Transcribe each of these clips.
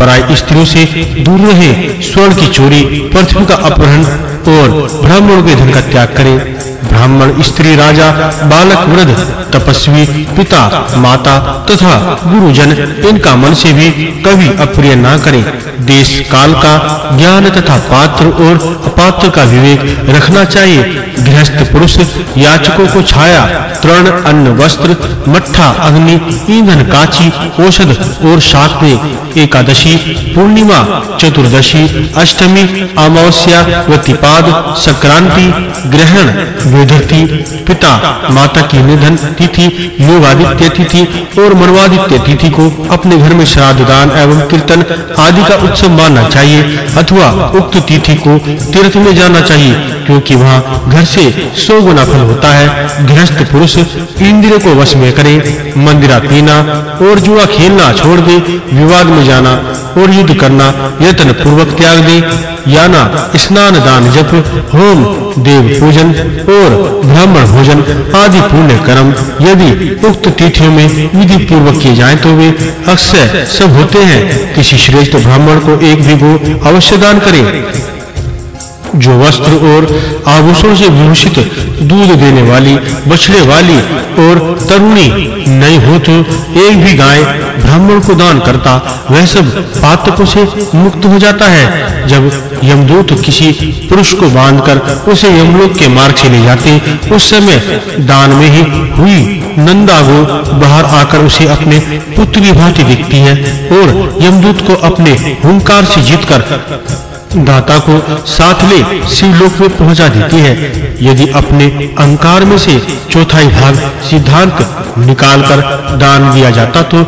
पराई स्त्रियों से दूर रहे। स्वर्ण की चोरी, पृथ्वी का अपहरण और ब्राह्मणों के धन का त्याग करें। ब्राह्मण, स्त्री, राजा, बालक, वृद्ध, तपस्वी, पिता, माता तथा गुरुजन, इनका मन से भी कभी अप्रिय ना करें। देश, काल का ज्ञान तथा पात्र और अपात्र का विवेक रखना चाहिए। गृहस्थ पुरुष, याचकों को छाया, तृण, अन्न, वस्त्र, मट्ठा, अग्नि, ईंधन, काची, औषध और शाक एकादशी, पूर्णिमा, चतुर्दशी, अष्टमी, अमावस्या व तिपाद संक्रांति, ग्रहण वेधति पिता, माता की निधन तिथि, योगादित्य तिथि और मनवादित्य तिथि को अपने घर में श्राद्ध, दान एवं कीर्तन आदि का उत्सव मानना चाहिए अथवा उक्त तिथि को तीर्थ में जाना चाहिए, क्योंकि वहाँ घर से सौ गुना फल होता है। गृहस्थ पुरुष इंद्रिय को वश में करे, मंदिरा पीना और जुआ खेलना छोड़ दे, विवाद में जाना और युद्ध करना यत्न पूर्वक त्याग दे, याना स्नान दान जप, होम देव पूजन और ब्राह्मण भोजन आदि पुण्य कर्म यदि उक्त तिथियों में विधि पूर्वक किए जाएँ तो वे अक्षय सब होते हैं। किसी श्रेष्ठ ब्राह्मण को एक भी गो अवश्य दान करें। जो वस्त्र और आभूषणों से विभूषित दूध देने वाली, बछड़े वाली और तरुणी नहीं हो तो एक भी गाय ब्राह्मण को दान करता, वह सब पातकों से मुक्त हो जाता है। जब यमदूत किसी पुरुष को बांधकर उसे यमलोक के मार्ग से ले जाते, उस समय दान में ही हुई नंदा गो बाहर आकर उसे अपने पुत्र की भांति दिखती है और यमदूत को अपने हुंकार से जीतकर दाता को साथ में शिवलोक में पहुँचा देती है। यदि अपने अहंकार में से चौथाई भाग सिद्धांत निकालकर दान दिया जाता तो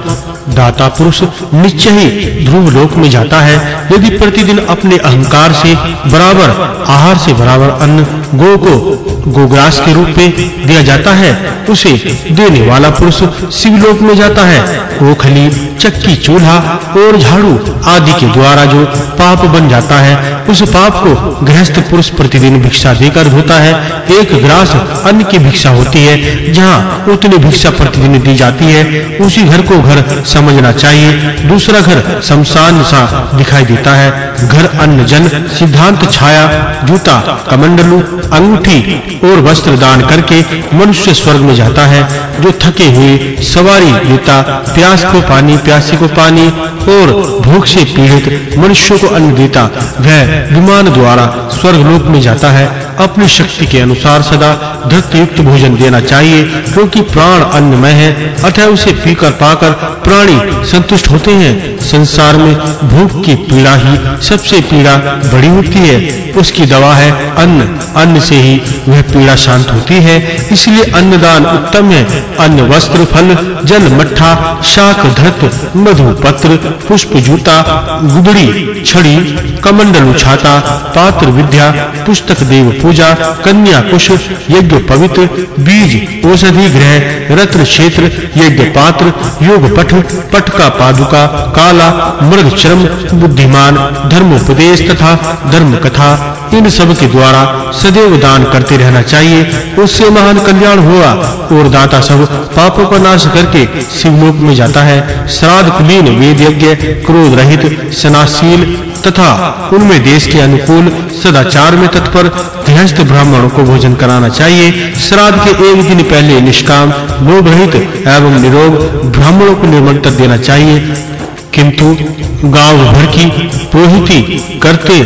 दाता पुरुष निश्चय ही ध्रुव लोक में जाता है। यदि प्रतिदिन अपने अहंकार से बराबर, आहार से बराबर अन्न, गो को गोग्रास के रूप में दिया जाता है, उसे देने वाला पुरुष शिवलोक में जाता है। ओखली चक्की, चूल्हा और झाड़ू आदि के द्वारा जो पाप बन जाता है, उस पाप को गृहस्थ पुरुष प्रतिदिन भिक्षा देकर धोता है। एक ग्रास अन्न की भिक्षा होती है, जहाँ उतनी भिक्षा प्रतिदिन दी जाती है। उसी घर को घर समझना चाहिए, दूसरा घर शमशान सा दिखाई देता है। घर, अन्न, जन, सिद्धांत, छाया, जूता, कमंडलू, अंगूठी और वस्त्र दान करके मनुष्य स्वर्ग में जाता है, जो थके हुए, सवारी युता प्यास को पानी, प्यासी को पानी, और भूख से पीड़ित मनुष्यों को अन्न देता, वह विमान द्वारा स्वर्ग लोक में जाता है। अपनी शक्ति के अनुसार सदा धृत युक्त भोजन देना चाहिए, क्योंकि प्राण अन्नमय है, अतः उसे पीकर पाकर प्राणी संतुष्ट होते हैं। संसार में भूख की पीड़ा ही सबसे पीड़ा बड़ी होती है। उसकी दवा है अन्न। अन्न से ही वह पीड़ा शांत होती है। इसलिए अन्नदान उत्तम है। अन्न वस्त्र, फल, जल, मट्ठा, शाक, धृत, मधु, पत्र, पुष्प, जूता गुदड़ी छड़ी, कमंडल उछाता, पात्र विद्या, पुस्तक देव पूजा, कन्या, कुश, यज्ञ, पवित्र, बीज, औषधि ग्रह, रत्न क्षेत्र, यज्ञ पात्र, योग पठ पट का पादुका, काला, मृग चरम, बुद्धिमान धर्म उपदेश तथा धर्म कथा इन सब के द्वारा सदैव दान करते रहना चाहिए। उससे महान कल्याण होगा और दाता सब पापों का नाश करके शिवलोक में जाता है। श्राद्ध कुलीन वेद यज्ञ क्रोध रहित सनाशील तथा उनमें देश के अनुकूल सदाचार में तत्पर गृहस्थ ब्राह्मणों को भोजन कराना चाहिए। श्राद्ध के एक दिन पहले निष्काम लोभ रहित एवं निरोग ब्राह्मणों को निमंत्रण देना चाहिए। किंतु गाँव भर की पुरोहिती करते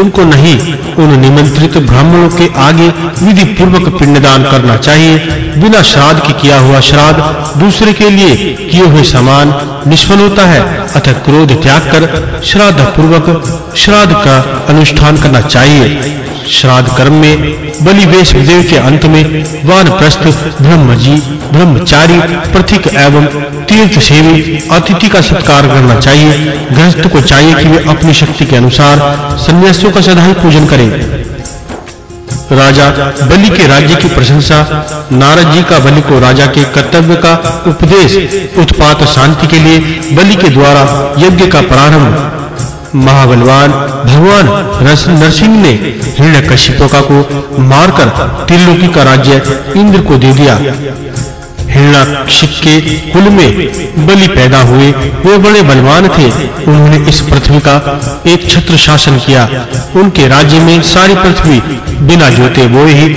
उनको नहीं उन निमंत्रित ब्राह्मणों के आगे विधि पूर्वक पिंडदान करना चाहिए, बिना श्राद्ध के किया हुआ श्राद्ध दूसरे के लिए किए हुए समान निष्फल होता है, अतः क्रोध त्याग कर श्राद्ध पूर्वक श्राद्ध का अनुष्ठान करना चाहिए। श्राद्ध कर्म में, बलि वेश देव के अंत में वानप्रस्थ ब्रह्मजी, ब्रह्मचारी, प्रथिक एवं तीर्थ सेवी अतिथि का सत्कार करना चाहिए। गृहस्थ को चाहिए कि वे अपनी शक्ति के अनुसार सन्यासियों का सदा ही पूजन करें। राजा, बलि के राज्य की प्रशंसा, नारद जी का बलि को राजा के कर्तव्य का उपदेश, उत्पात शांति के लिए बलि के द्वारा यज्ञ का प्रारंभ। महाबलवान भगवान नरसिंह ने हिरण्यकशिपु का को मारकर त्रिलोकी का राज्य इंद्र को दे दिया। हिरण्यकशिप के कुल में बलि पैदा हुए वे बड़े बलवान थे। उन्होंने इस पृथ्वी का एक छत्र शासन किया। उनके राज्य में सारी पृथ्वी बिना जोते बोए ही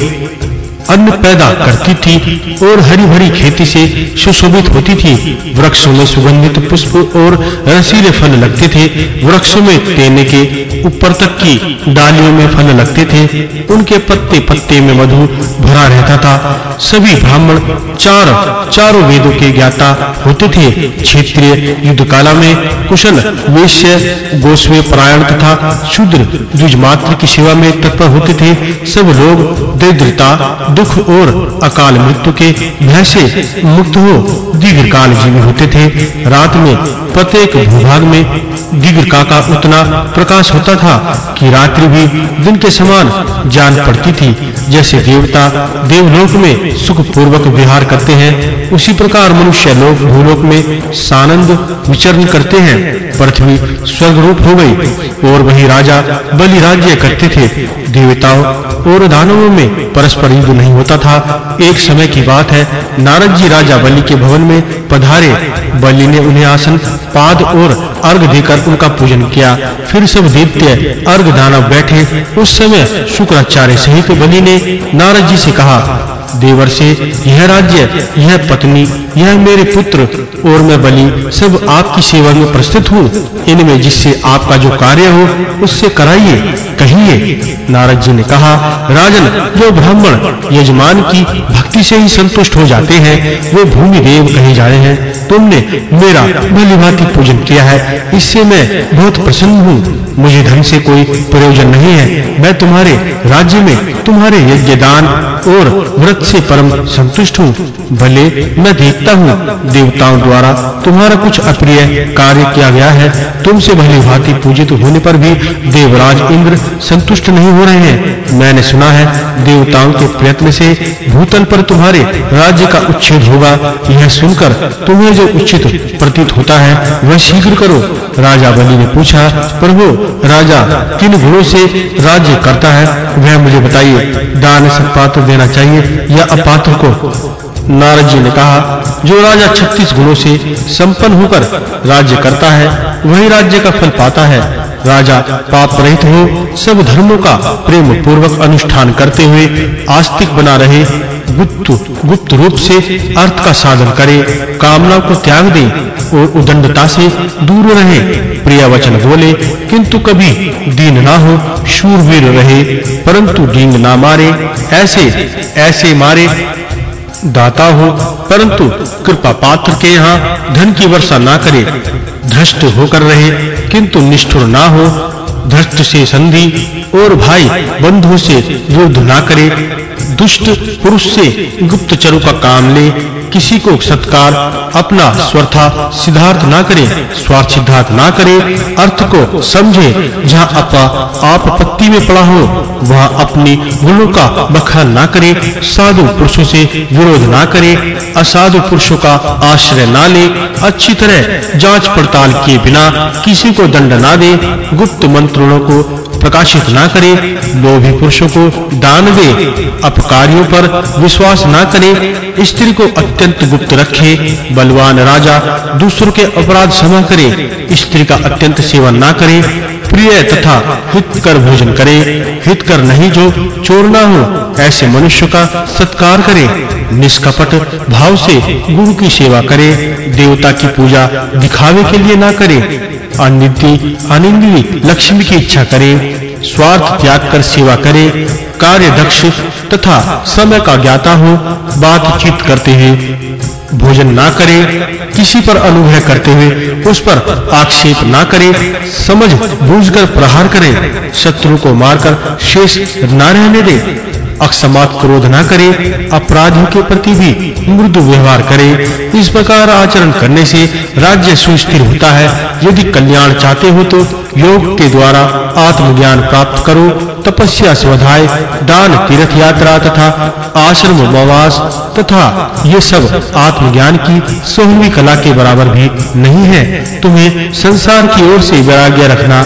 अन्न पैदा करती थी और हरी भरी खेती से सुशोभित होती थी। वृक्षों में सुगंधित पुष्प और रसीले फल लगते थे। वृक्षों में तेने के ऊपर तक की डालियों में फल लगते थे। उनके पत्ते पत्ते में मधु भरा रहता था। सभी ब्राह्मण चार, चारों वेदों के ज्ञाता होते थे। क्षेत्रीय युद्ध काला में कुशल, वैश्य, गोस्वे परायण तथा शूद्र द्विज मात्र की सेवा में तत्पर होते थे। सब लोग दरिद्रता दुख और अकाल मृत्यु के भय से मुक्त हो दीर्घकाल जीवी होते थे। रात में प्रत्येक भूभाग में दीर्घका का उतना प्रकाश होता था कि रात्रि भी दिन के समान जान पड़ती थी। जैसे देवता देवलोक में सुख पूर्वक विहार करते हैं, उसी प्रकार मनुष्य लोग भूलोक में सानंद विचरण करते हैं। पृथ्वी स्वर्ग रूप हो गई और वही राजा बलि राज्य करते थे। देवताओं और दानवों में परस्पर युद्ध नहीं होता था। एक समय की बात है, नारद जी राजा बलि के भवन में पधारे। बलि ने उन्हें आसन, पाद और अर्घ देकर उनका पूजन किया। फिर सब देवते अर्घ दानव बैठे। उस समय शुक्राचार्य सहित बलि ने नारद जी से कहा देवर से यह राज्य, यह पत्नी यह मेरे पुत्र और मैं बलि सब आपकी सेवा में प्रस्तुत हूँ। इनमें जिससे आपका जो कार्य हो, उससे कराइए। कहिए, नारद जी ने कहा, राजन, जो ब्राह्मण यजमान की भक्ति से ही संतुष्ट हो जाते हैं, वे भूमि देव कहे जा रहे हैं, तुमने मेरा भलीभांति पूजन किया है, इससे मैं बहुत प्रसन्न हूँ। मुझे धन से कोई प्रयोजन नहीं है। मैं तुम्हारे राज्य में तुम्हारे यज्ञ दान और व्रत से परम संतुष्ट हूँ। भले मैं देखता हूँ। देवताओं द्वारा तुम्हारा कुछ अप्रिय कार्य किया गया है। तुमसे भली भांति पूजित होने पर भी देवराज इंद्र संतुष्ट नहीं हो रहे हैं। मैंने सुना है, देवताओं के प्रयत्न से भूतल पर तुम्हारे राज्य का उच्छेद होगा। यह सुनकर तुम्हें जो उचित प्रतीत होता है, वह शीघ्र करो। राजा बलि ने पूछा, प्रभु, राजा किन गुणों से राज्य करता है? वह मुझे बताइए, दान सत्पात्र देना चाहिए या अपात्र को? नारद जी ने कहा, जो राजा 36 गुणों से संपन्न होकर राज्य करता है, वही राज्य का फल पाता है। राजा पाप रहित हो, सब धर्मों का प्रेम पूर्वक अनुष्ठान करते हुए आस्तिक बना रहे, गुप्त गुप्त रूप से अर्थ का साधन करे, कामना को त्याग दे और उदंडता से दूर रहे। प्रिय वचन बोले, किंतु कभी दीन ना हो, शूरवीर रहे, परंतु डींग ना मारे, ऐसे ऐसे मारे दाता हो, परंतु कृपा पात्र के यहाँ धन की वर्षा ना करे। धृष्ट होकर रहे, किंतु निष्ठुर ना हो। धृष्ट से संधि और भाई बंधु से युद्ध ना करे। दुष्ट पुरुष से गुप्तचरों का काम ले किसी को सत्कार, अपना स्वर्था सिद्धार्थ ना करे, स्वार्थ सिद्धार्थ ना करे, अर्थ को समझे, जहाँ अपा आप पत्ती में पड़ा हो, वहाँ अपनी गुणों का बखान ना करे, साधु पुरुषों से विरोध ना करे, असाधु पुरुषों का आश्रय ना ले, अच्छी तरह जाँच पड़ताल किए बिना किसी को दंड ना दे, गुप्त मंत्रणों को प्रकाशित ना करे लोभी पुरुषों को दान दे, अपकारियों पर विश्वास ना करे, स्त्री को अत्यंत गुप्त रखे, बलवान राजा दूसरों के अपराध क्षमा करे, स्त्री का अत्यंत सेवन ना करे, प्रिय तथा हित कर भोजन करे हित कर नहीं जो चोर ना हो, ऐसे मनुष्य का सत्कार करे, निष्कपट भाव से गुरु की सेवा करे, देवता की पूजा दिखावे के लिए ना करे अनिति अनिंदी लक्ष्मी की इच्छा करे, स्वार्थ त्याग कर सेवा करे कार्य दक्ष तथा समय का ज्ञाता हो, बातचीत करते हुए भोजन ना करे, किसी पर अनुग्रह करते हुए उस पर आक्षेप ना करे, समझ बूझकर प्रहार करे, शत्रु को मारकर शेष ना रहने दे अक्षमात क्रोध ना करे, अपराधियों के प्रति भी मृदु व्यवहार करे। इस प्रकार आचरण करने से राज्य सुस्थिर होता है। यदि कल्याण चाहते हो तो योग के द्वारा आत्मज्ञान प्राप्त करो, तपस्या स्वाध्याय दान, तीर्थ यात्रा तथा आश्रम, उपवास तथा ये सब आत्मज्ञान की सोहवी कला के बराबर भी नहीं है। तुम्हें संसार की ओर से वैराग्य रखना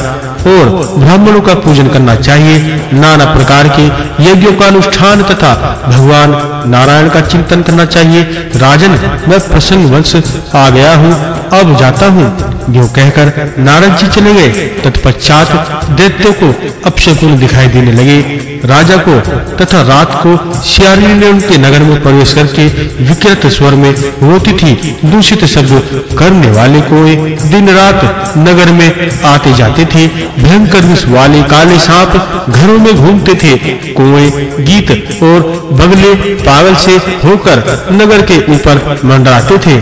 और ब्राह्मणों का पूजन करना चाहिए नाना प्रकार के यज्ञों का अनुष्ठान तथा भगवान नारायण का चिंतन करना चाहिए। राजन, मैं प्रसन्न वंश आ गया हूँ, अब जाता हूँ। जो कहकर नारद जी चले गए। तत्पश्चात दैत्यों को अपशकुन दिखाई देने लगे। राजा को तथा रात को सियारी ने उनके नगर में प्रवेश करके विकृत स्वर में रोती थी, दूषित शब्द करने वाले को दिन रात नगर में आते जाते थे, भयंकर विष वाले काले सांप घरों में घूमते थे, कुएँ गीत और बगले पागल से होकर नगर के ऊपर मंडराते थे।